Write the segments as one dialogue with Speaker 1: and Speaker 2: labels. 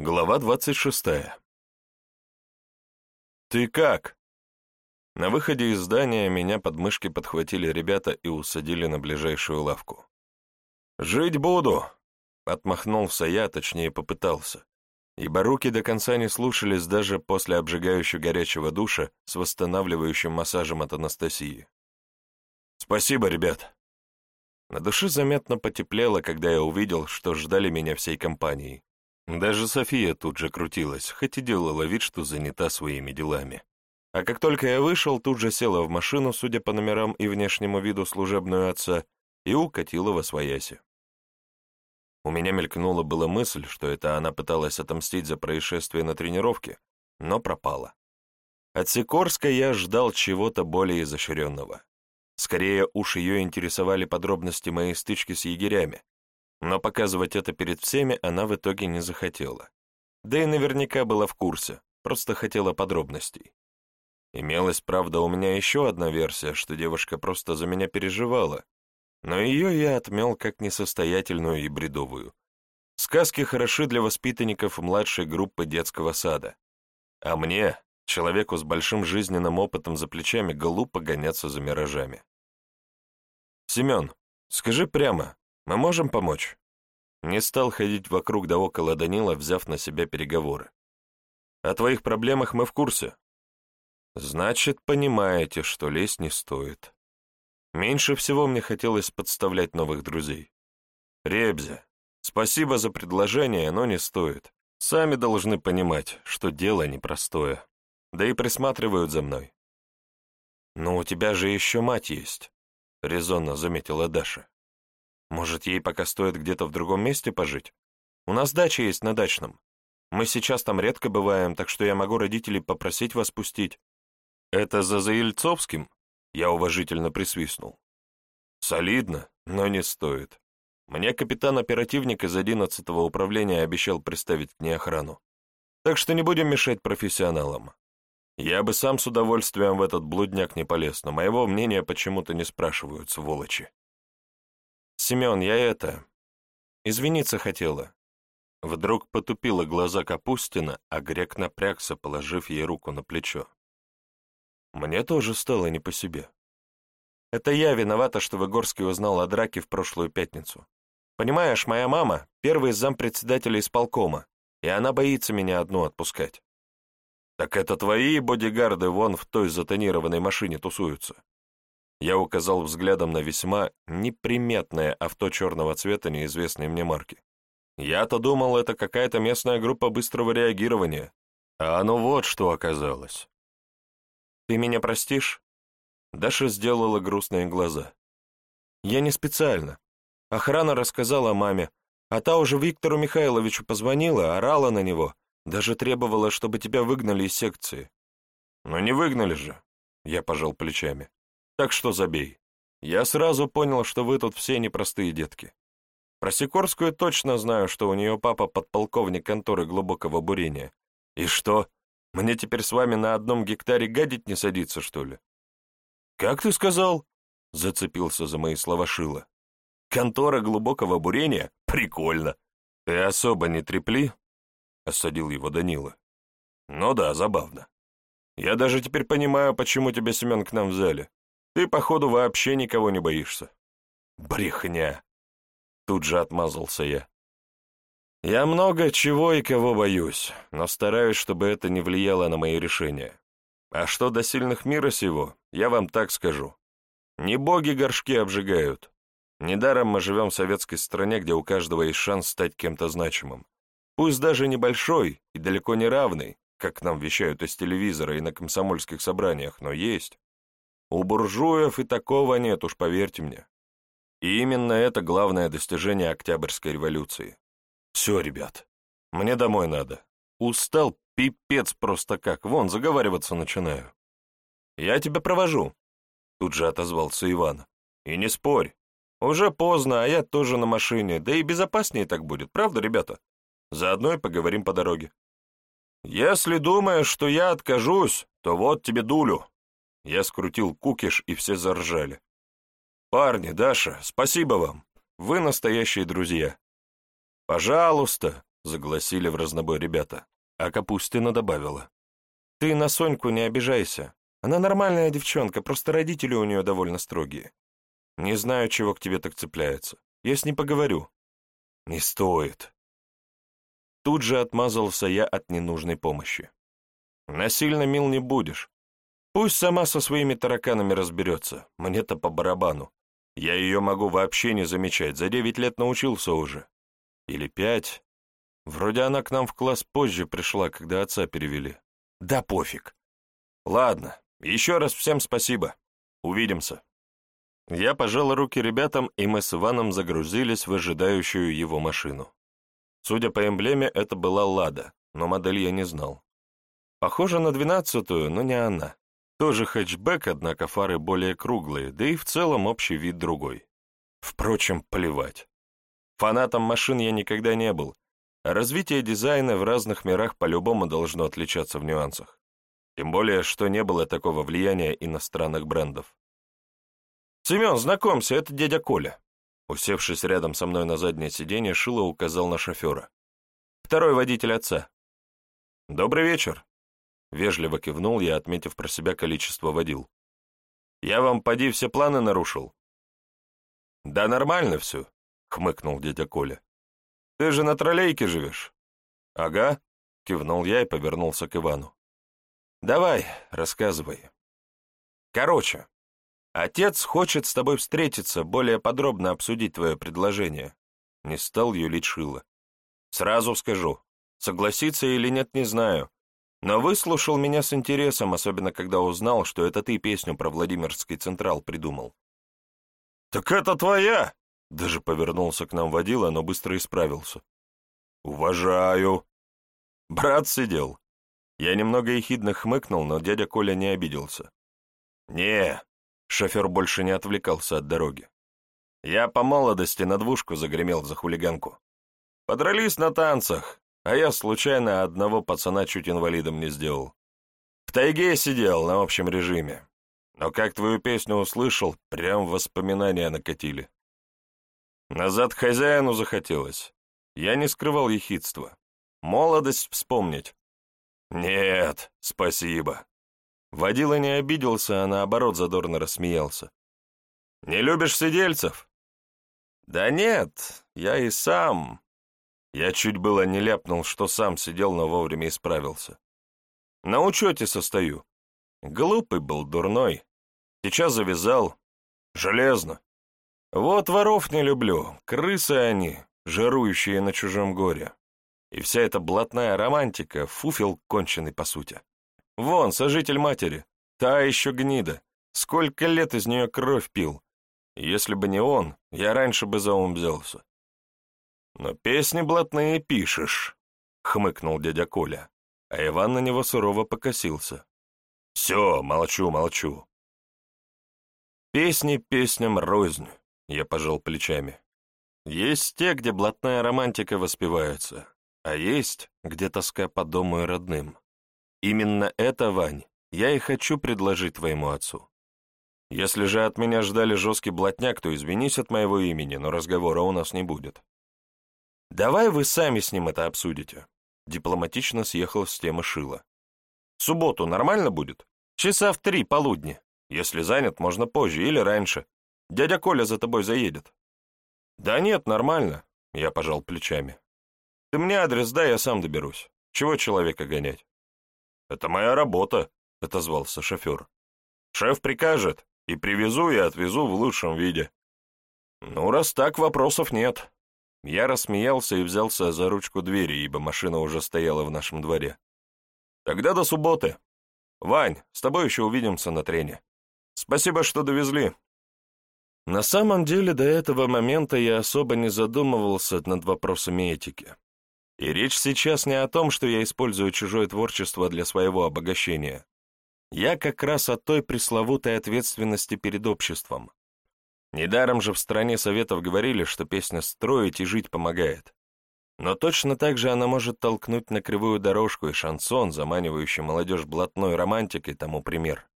Speaker 1: Глава двадцать шестая. «Ты как?» На выходе из здания меня под мышки подхватили ребята и усадили на ближайшую лавку. «Жить буду!» — отмахнулся я, точнее попытался, ибо руки до конца не слушались даже после обжигающего горячего душа с восстанавливающим массажем от Анастасии. «Спасибо, ребят!» На душе заметно потеплело, когда я увидел, что ждали меня всей компанией. Даже София тут же крутилась, хоть и делала вид, что занята своими делами. А как только я вышел, тут же села в машину, судя по номерам и внешнему виду служебную отца, и укатила во свояси. У меня мелькнула была мысль, что это она пыталась отомстить за происшествие на тренировке, но пропала. От Сикорска я ждал чего-то более изощренного. Скорее уж ее интересовали подробности моей стычки с егерями, но показывать это перед всеми она в итоге не захотела. Да и наверняка была в курсе, просто хотела подробностей. Имелась, правда, у меня еще одна версия, что девушка просто за меня переживала, но ее я отмел как несостоятельную и бредовую. Сказки хороши для воспитанников младшей группы детского сада. А мне, человеку с большим жизненным опытом за плечами, глупо гоняться за миражами. «Семен, скажи прямо, мы можем помочь?» Не стал ходить вокруг да около Данила, взяв на себя переговоры. «О твоих проблемах мы в курсе». «Значит, понимаете, что лезть не стоит. Меньше всего мне хотелось подставлять новых друзей. Ребзя, спасибо за предложение, но не стоит. Сами должны понимать, что дело непростое. Да и присматривают за мной». «Но у тебя же еще мать есть», — резонно заметила Даша. Может, ей пока стоит где-то в другом месте пожить? У нас дача есть на дачном. Мы сейчас там редко бываем, так что я могу родителей попросить вас пустить. Это за Заильцовским? Я уважительно присвистнул. Солидно, но не стоит. Мне капитан-оперативник из 11-го управления обещал представить к ней охрану. Так что не будем мешать профессионалам. Я бы сам с удовольствием в этот блудняк не полез, но моего мнения почему-то не спрашивают, сволочи. «Семен, я это... Извиниться хотела». Вдруг потупила глаза Капустина, а грек напрягся, положив ей руку на плечо. Мне тоже стало не по себе. Это я виновата, что Выгорский узнал о драке в прошлую пятницу. Понимаешь, моя мама — первый зампредседателя исполкома, и она боится меня одну отпускать. Так это твои бодигарды вон в той затонированной машине тусуются. Я указал взглядом на весьма неприметное авто черного цвета неизвестной мне марки. Я-то думал, это какая-то местная группа быстрого реагирования, а оно вот что оказалось. «Ты меня простишь?» Даша сделала грустные глаза. «Я не специально. Охрана рассказала маме, а та уже Виктору Михайловичу позвонила, орала на него, даже требовала, чтобы тебя выгнали из секции». «Но не выгнали же», — я пожал плечами. Так что забей. Я сразу понял, что вы тут все непростые детки. Про Сикорскую точно знаю, что у нее папа подполковник конторы глубокого бурения. И что, мне теперь с вами на одном гектаре гадить не садиться, что ли? Как ты сказал? Зацепился за мои слова Шила. Контора глубокого бурения? Прикольно. Ты особо не трепли? Осадил его Данила. Ну да, забавно. Я даже теперь понимаю, почему тебя Семен к нам взяли. Ты, походу, вообще никого не боишься. Брехня. Тут же отмазался я. Я много чего и кого боюсь, но стараюсь, чтобы это не влияло на мои решения. А что до сильных мира сего, я вам так скажу. Не боги горшки обжигают. Недаром мы живем в советской стране, где у каждого есть шанс стать кем-то значимым. Пусть даже небольшой и далеко не равный, как нам вещают из телевизора и на комсомольских собраниях, но есть. У буржуев и такого нет, уж поверьте мне. И именно это главное достижение Октябрьской революции. Все, ребят, мне домой надо. Устал пипец просто как, вон, заговариваться начинаю. Я тебя провожу, тут же отозвался Иван. И не спорь, уже поздно, а я тоже на машине, да и безопаснее так будет, правда, ребята? Заодно и поговорим по дороге. Если думаешь, что я откажусь, то вот тебе дулю, я скрутил кукиш, и все заржали. «Парни, Даша, спасибо вам. Вы настоящие друзья. Пожалуйста, — загласили в разнобой ребята, а Капустина добавила. «Ты на Соньку не обижайся. Она нормальная девчонка, просто родители у нее довольно строгие. Не знаю, чего к тебе так цепляется. Я с ней поговорю». «Не стоит». Тут же отмазался я от ненужной помощи. «Насильно мил не будешь. Пусть сама со своими тараканами разберется. Мне-то по барабану. Я ее могу вообще не замечать, за девять лет научился уже. Или пять. Вроде она к нам в класс позже пришла, когда отца перевели. Да пофиг. Ладно, еще раз всем спасибо. Увидимся. Я пожал руки ребятам, и мы с Иваном загрузились в ожидающую его машину. Судя по эмблеме, это была «Лада», но модель я не знал. Похоже на двенадцатую, но не она. Тоже хэтчбэк, однако фары более круглые, да и в целом общий вид другой. Впрочем, плевать. Фанатом машин я никогда не был, а развитие дизайна в разных мирах по-любому должно отличаться в нюансах. Тем более, что не было такого влияния иностранных брендов. «Семен, знакомься, это дядя Коля». Усевшись рядом со мной на заднее сиденье, Шило указал на шофера. «Второй водитель отца». «Добрый вечер», Вежливо кивнул я, отметив про себя количество водил. «Я вам, поди, все планы нарушил?» «Да нормально все», — хмыкнул дядя Коля. «Ты же на троллейке живешь?» «Ага», — кивнул я и повернулся к Ивану. «Давай, рассказывай». «Короче, отец хочет с тобой встретиться, более подробно обсудить твое предложение», — не стал юлить Шила. «Сразу скажу, согласиться или нет, не знаю, но выслушал меня с интересом, особенно когда узнал, что это ты песню про Владимирский Централ придумал. «Так это твоя!» Даже повернулся к нам водила, но быстро исправился. «Уважаю!» Брат сидел. Я немного ехидно хмыкнул, но дядя Коля не обиделся. «Не!» Шофер больше не отвлекался от дороги. Я по молодости на двушку загремел за хулиганку. Подрались на танцах, а я случайно одного пацана чуть инвалидом не сделал. В тайге сидел на общем режиме, но как твою песню услышал, прям воспоминания накатили. Назад хозяину захотелось. Я не скрывал ехидства. Молодость вспомнить. Нет, спасибо. Водила не обиделся, а наоборот задорно рассмеялся. Не любишь сидельцев? Да нет, я и сам. Я чуть было не ляпнул, что сам сидел, но вовремя исправился. На учете состою. Глупый был, дурной. Сейчас завязал. Железно. Вот воров не люблю, крысы они, жирующие на чужом горе. И вся эта блатная романтика, фуфел конченый по сути. Вон, сожитель матери, та еще гнида. Сколько лет из нее кровь пил. Если бы не он, я раньше бы за ум взялся. «Но песни блатные пишешь», — хмыкнул дядя Коля, а Иван на него сурово покосился. «Все, молчу, молчу». «Песни песням рознь», — я пожал плечами. «Есть те, где блатная романтика воспевается, а есть, где тоска по дому и родным. Именно это, Вань, я и хочу предложить твоему отцу. Если же от меня ждали жесткий блатняк, то извинись от моего имени, но разговора у нас не будет. «Давай вы сами с ним это обсудите», — дипломатично съехал с темы Шила. «В субботу нормально будет? Часа в три полудня. Если занят, можно позже или раньше. Дядя Коля за тобой заедет». «Да нет, нормально», — я пожал плечами. «Ты мне адрес дай, я сам доберусь. Чего человека гонять?» «Это моя работа», — отозвался шофер. «Шеф прикажет, и привезу и отвезу в лучшем виде». «Ну, раз так, вопросов нет». Я рассмеялся и взялся за ручку двери, ибо машина уже стояла в нашем дворе. «Тогда до субботы. Вань, с тобой еще увидимся на трене. Спасибо, что довезли». На самом деле, до этого момента я особо не задумывался над вопросами этики. И речь сейчас не о том, что я использую чужое творчество для своего обогащения. Я как раз о той пресловутой ответственности перед обществом. Недаром же в стране советов говорили, что песня строить и жить помогает. Но точно так же она может толкнуть на кривую дорожку и шансон, заманивающий молодежь блатной романтикой, тому пример.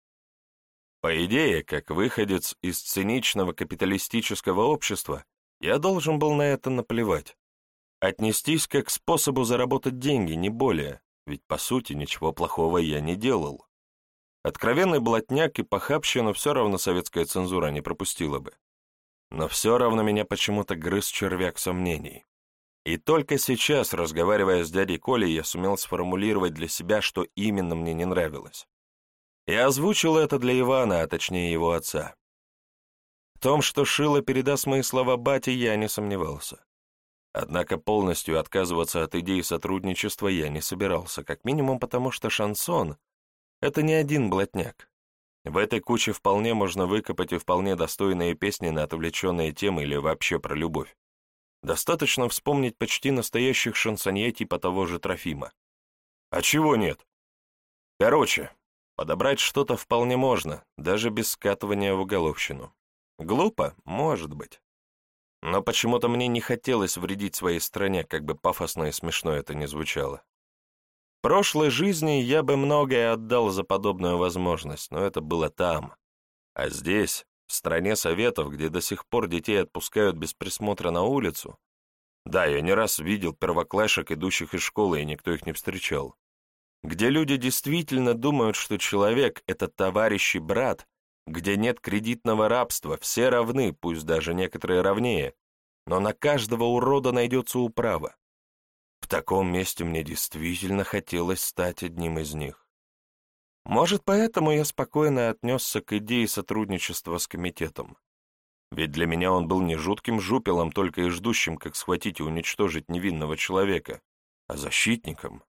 Speaker 1: По идее, как выходец из циничного капиталистического общества, я должен был на это наплевать. отнестись как к способу заработать деньги, не более, ведь, по сути, ничего плохого я не делал. Откровенный блатняк и похабщину все равно советская цензура не пропустила бы. Но все равно меня почему-то грыз червяк сомнений. И только сейчас, разговаривая с дядей Колей, я сумел сформулировать для себя, что именно мне не нравилось. И озвучил это для Ивана, а точнее его отца. В том, что Шила передаст мои слова бате, я не сомневался. Однако полностью отказываться от идеи сотрудничества я не собирался, как минимум потому, что шансон — это не один блатняк. В этой куче вполне можно выкопать и вполне достойные песни на отвлеченные темы или вообще про любовь. Достаточно вспомнить почти настоящих шансонье типа того же Трофима. А чего нет? Короче, подобрать что-то вполне можно, даже без скатывания в уголовщину. Глупо? Может быть. Но почему-то мне не хотелось вредить своей стране, как бы пафосно и смешно это ни звучало. Прошлой жизни я бы многое отдал за подобную возможность, но это было там. А здесь, в стране советов, где до сих пор детей отпускают без присмотра на улицу, да, я не раз видел первоклашек, идущих из школы, и никто их не встречал, где люди действительно думают, что человек — это товарищ и брат, где нет кредитного рабства, все равны, пусть даже некоторые равнее, но на каждого урода найдется управа. Таком месте мне действительно хотелось стать одним из них. Может, поэтому я спокойно отнесся к идее сотрудничества с комитетом. Ведь для меня он был не жутким жупелом, только и ждущим, как схватить и уничтожить невинного человека, а защитником.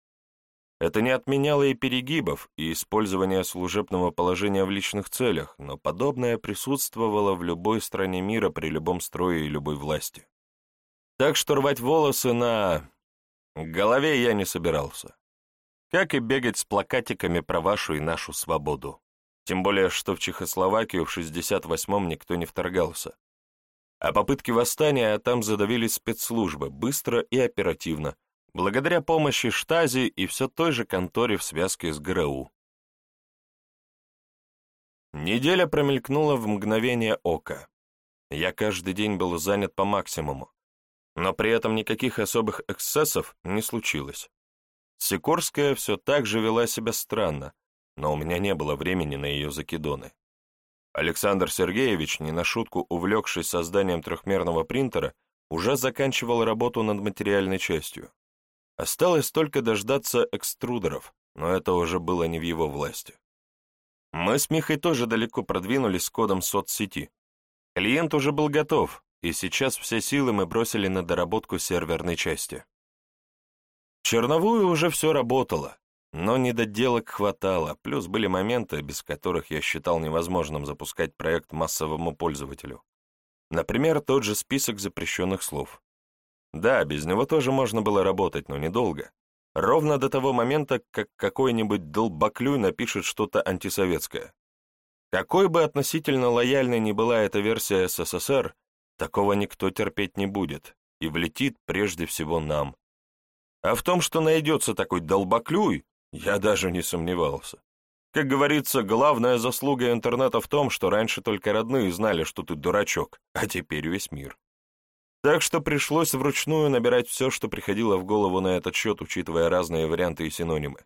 Speaker 1: Это не отменяло и перегибов, и использования служебного положения в личных целях, но подобное присутствовало в любой стране мира при любом строе и любой власти. Так что рвать волосы на голове я не собирался. Как и бегать с плакатиками про вашу и нашу свободу. Тем более, что в Чехословакию в 68-м никто не вторгался. А попытки восстания там задавили спецслужбы быстро и оперативно, благодаря помощи Штази и все той же конторе в связке с ГРУ. Неделя промелькнула в мгновение ока. Я каждый день был занят по максимуму, но при этом никаких особых эксцессов не случилось. Сикорская все так же вела себя странно, но у меня не было времени на ее закидоны. Александр Сергеевич, не на шутку увлекшись созданием трехмерного принтера, уже заканчивал работу над материальной частью. Осталось только дождаться экструдеров, но это уже было не в его власти. Мы с Михой тоже далеко продвинулись с кодом соцсети. Клиент уже был готов, и сейчас все силы мы бросили на доработку серверной части. Черновую уже все работало, но недоделок хватало, плюс были моменты, без которых я считал невозможным запускать проект массовому пользователю. Например, тот же список запрещенных слов. Да, без него тоже можно было работать, но недолго. Ровно до того момента, как какой-нибудь долбоклюй напишет что-то антисоветское. Какой бы относительно лояльной ни была эта версия СССР, такого никто терпеть не будет, и влетит прежде всего нам. А в том, что найдется такой долбоклюй, я даже не сомневался. Как говорится, главная заслуга интернета в том, что раньше только родные знали, что ты дурачок, а теперь весь мир. Так что пришлось вручную набирать все, что приходило в голову на этот счет, учитывая разные варианты и синонимы.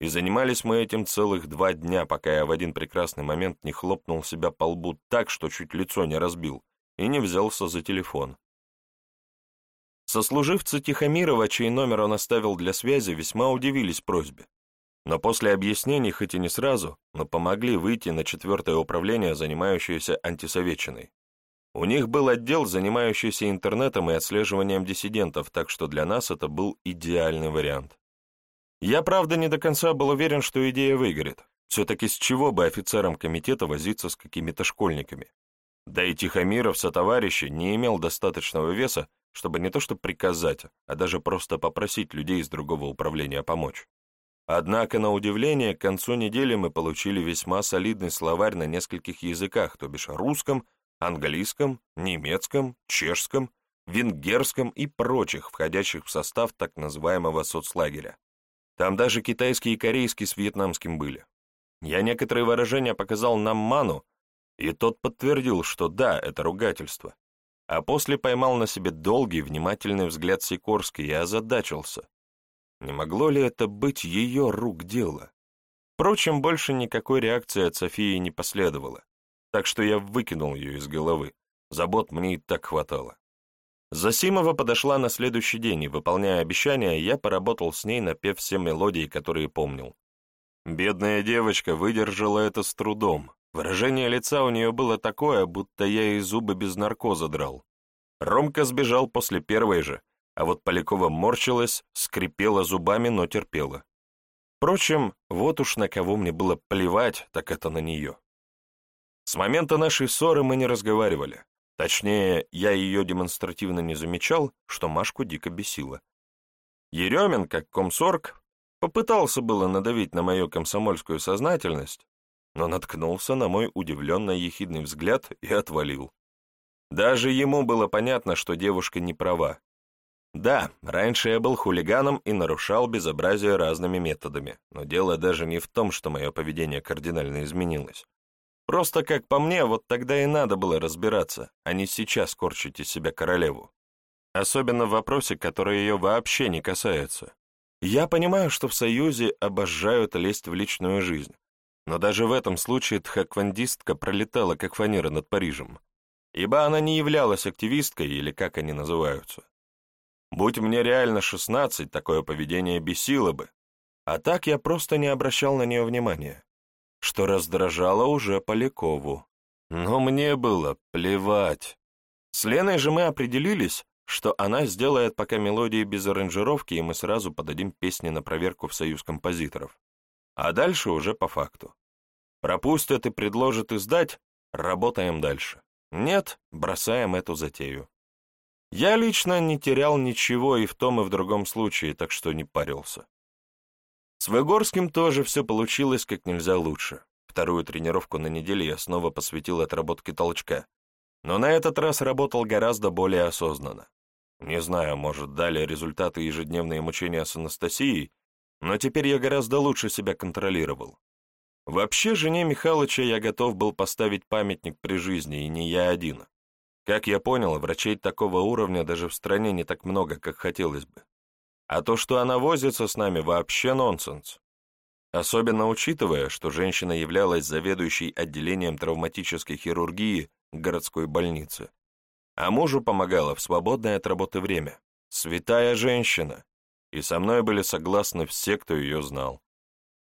Speaker 1: И занимались мы этим целых два дня, пока я в один прекрасный момент не хлопнул себя по лбу так, что чуть лицо не разбил, и не взялся за телефон. Сослуживцы Тихомирова, чей номер он оставил для связи, весьма удивились просьбе. Но после объяснений, хоть и не сразу, но помогли выйти на четвертое управление, занимающееся антисоветчиной. У них был отдел, занимающийся интернетом и отслеживанием диссидентов, так что для нас это был идеальный вариант. Я, правда, не до конца был уверен, что идея выгорит. Все-таки с чего бы офицерам комитета возиться с какими-то школьниками? Да и Тихомиров сотоварищи не имел достаточного веса, чтобы не то что приказать, а даже просто попросить людей из другого управления помочь. Однако, на удивление, к концу недели мы получили весьма солидный словарь на нескольких языках, то бишь русском, английском, немецком, чешском, венгерском и прочих, входящих в состав так называемого соцлагеря. Там даже китайский и корейский с вьетнамским были. Я некоторые выражения показал нам Ману, и тот подтвердил, что да, это ругательство. а после поймал на себе долгий, внимательный взгляд Сикорской и озадачился. Не могло ли это быть ее рук дело? Впрочем, больше никакой реакции от Софии не последовало, так что я выкинул ее из головы. Забот мне и так хватало. Засимова подошла на следующий день, и, выполняя обещание, я поработал с ней, напев все мелодии, которые помнил. Бедная девочка выдержала это с трудом. Выражение лица у нее было такое, будто я ей зубы без наркоза драл. Ромка сбежал после первой же, а вот Полякова морщилась, скрипела зубами, но терпела. Впрочем, вот уж на кого мне было плевать, так это на нее. С момента нашей ссоры мы не разговаривали. Точнее, я ее демонстративно не замечал, что Машку дико бесило. Еремин, как комсорг, попытался было надавить на мою комсомольскую сознательность, но наткнулся на мой удивленно ехидный взгляд и отвалил. Даже ему было понятно, что девушка не права. Да, раньше я был хулиганом и нарушал безобразие разными методами, но дело даже не в том, что мое поведение кардинально изменилось. Просто, как по мне, вот тогда и надо было разбираться, а не сейчас корчить из себя королеву. Особенно в вопросе, который ее вообще не касается. Я понимаю, что в Союзе обожают лезть в личную жизнь, но даже в этом случае тхаквандистка пролетала, как фанера над Парижем, ибо она не являлась активисткой, или как они называются. Будь мне реально шестнадцать, такое поведение бесило бы, а так я просто не обращал на нее внимания что раздражало уже Полякову. Но мне было плевать. С Леной же мы определились, что она сделает пока мелодии без аранжировки, и мы сразу подадим песни на проверку в Союз композиторов. А дальше уже по факту. Пропустят и предложат издать, работаем дальше. Нет, бросаем эту затею. Я лично не терял ничего и в том, и в другом случае, так что не парился. С Выгорским тоже все получилось как нельзя лучше. Вторую тренировку на неделе я снова посвятил отработке толчка, но на этот раз работал гораздо более осознанно. Не знаю, может, дали результаты ежедневные мучения с Анастасией, но теперь я гораздо лучше себя контролировал. Вообще, жене Михалыча я готов был поставить памятник при жизни, и не я один. Как я понял, врачей такого уровня даже в стране не так много, как хотелось бы. А то, что она возится с нами, вообще нонсенс. Особенно учитывая, что женщина являлась заведующей отделением травматической хирургии городской больницы. А мужу помогала в свободное от работы время. Святая женщина. И со мной были согласны все, кто ее знал.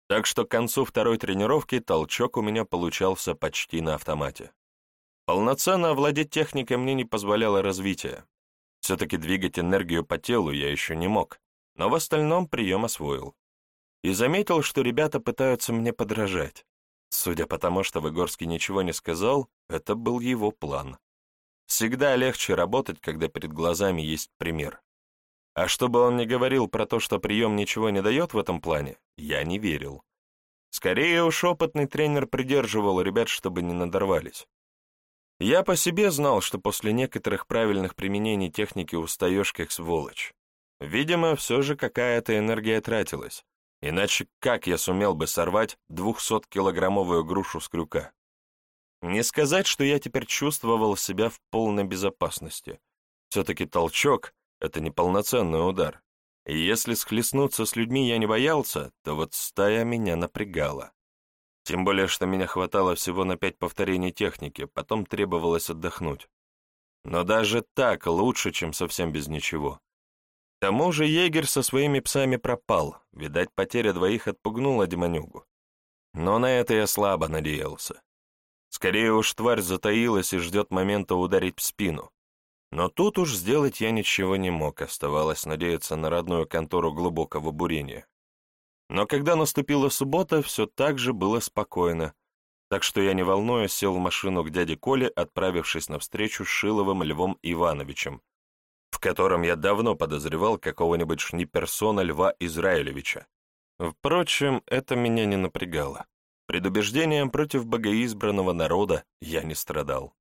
Speaker 1: Так что к концу второй тренировки толчок у меня получался почти на автомате. Полноценно овладеть техникой мне не позволяло развитие. Все-таки двигать энергию по телу я еще не мог, но в остальном прием освоил. И заметил, что ребята пытаются мне подражать. Судя по тому, что Выгорский ничего не сказал, это был его план. Всегда легче работать, когда перед глазами есть пример. А чтобы он не говорил про то, что прием ничего не дает в этом плане, я не верил. Скорее уж опытный тренер придерживал ребят, чтобы не надорвались. Я по себе знал, что после некоторых правильных применений техники устаешь как сволочь. Видимо, все же какая-то энергия тратилась, иначе как я сумел бы сорвать двухсоткилограммовую грушу с крюка? Не сказать, что я теперь чувствовал себя в полной безопасности. Все-таки толчок — это неполноценный удар. И если схлестнуться с людьми я не боялся, то вот стая меня напрягала. Тем более, что меня хватало всего на пять повторений техники, потом требовалось отдохнуть. Но даже так лучше, чем совсем без ничего. К тому же егерь со своими псами пропал, видать, потеря двоих отпугнула демонюгу. Но на это я слабо надеялся. Скорее уж тварь затаилась и ждет момента ударить в спину. Но тут уж сделать я ничего не мог, оставалось надеяться на родную контору глубокого бурения. Но когда наступила суббота, все так же было спокойно, так что я, не волнуясь, сел в машину к дяде Коле, отправившись на встречу с Шиловым Львом Ивановичем, в котором я давно подозревал какого-нибудь шниперсона Льва Израилевича. Впрочем, это меня не напрягало. Предубеждением против богоизбранного народа я не страдал.